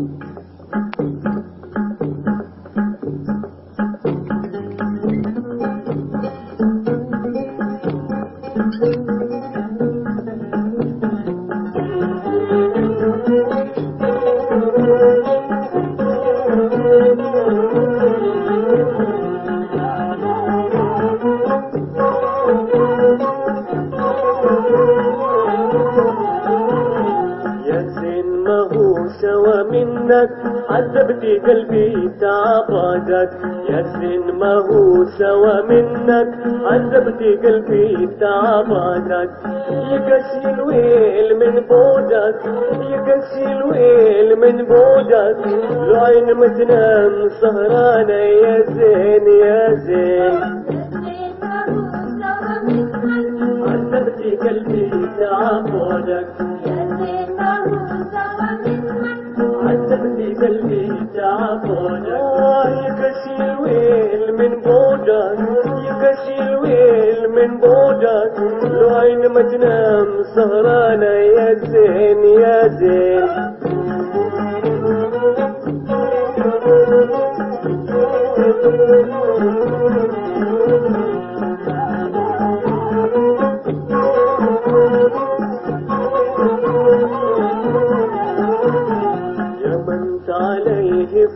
يا هو سوى منك عذبت قلبي تعبدك. يا زين ما هو سوى منك عذبت قلبي تعبدك. يقسي الويل من بعدك يقسي الويل من بعدك العين متنام سهرانة يا زين يا زين. عذبت قلبي عذبني قلبي تعبونك يكسي الويل من بودك يكسي الويل من بودك العين ما تنام سهرانة يا زين يا زين.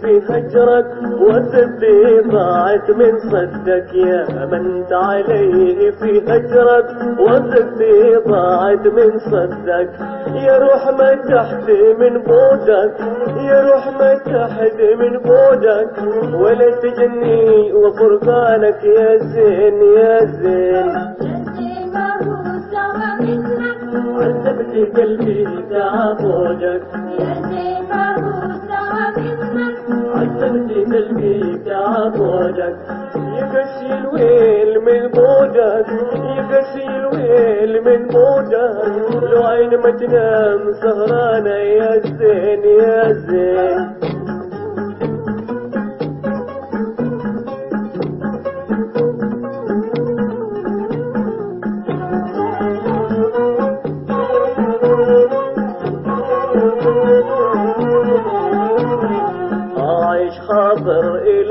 في هجرك وثبي ضاعت من صدك يا من عليه في هجرك وثبي ضاعت من صدك. يا روح ما تحت من بودك يا روح ما تحت من بودك. ولا تجني وفرقانك يا زين يا زين. عذبت قلبي تعبودك عذبت قلبي تعبودك يكسي الويل من بودك يكسي الويل من بودك لو عين ما تنام سهرانة يا زين يا زين.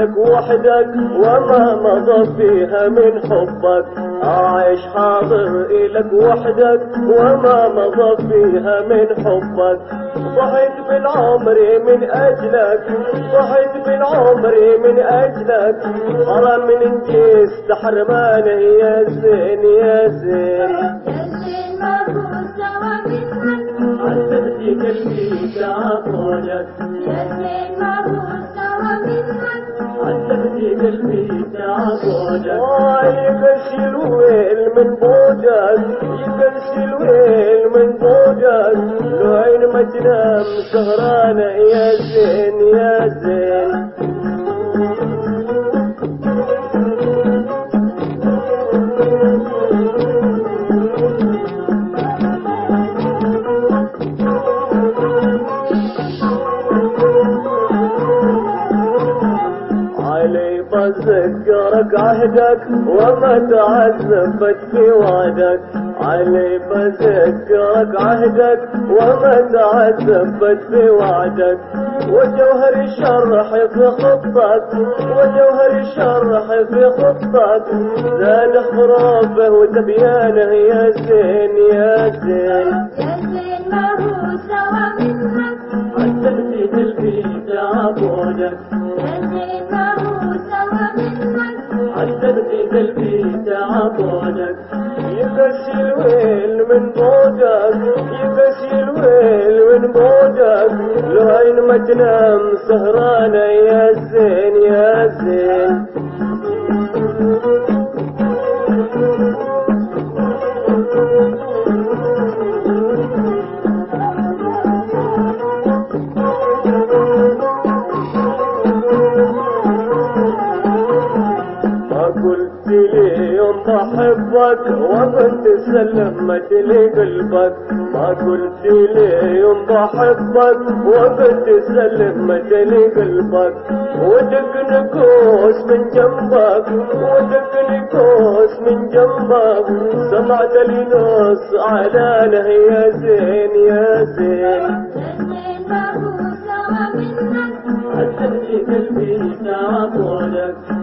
إلك وحدك وما مضى فيها من حبك. عايش حاضر إلك وحدك وما مضى فيها من حبك. ضحيت بالعمر من أجلك ضحيت بالعمر من أجلك. حرام من انجيس حرمانه يا زين يا زين. عذبتي قلبي تعبونك يكسي الويل من بوجك العين ما تنام سهرانة يا زين يا زين عهدك وما تعذبت في وعدك علي بذكرك عهدك وما تعذبت في وعدك وجوهر الشرح في خطك وجوهر الشرح في خطك. زاد خرافه وتبيانه يا زين. يا زين عذبتي قلبي تعبونك عذبتي تعبونك يكسي الويل من بودك يكسي الويل من بودك العين ما تنام سهرانة يا بحبك وانت سلمت لي قلبك ما قلت لي يوم بحبك وانت سلمت لي قلبك ودق نكوس من جنبك. ودق نكوس من جنبك. سمعت لي نص علانه يا زين يا زين. عجبني قلبي الويل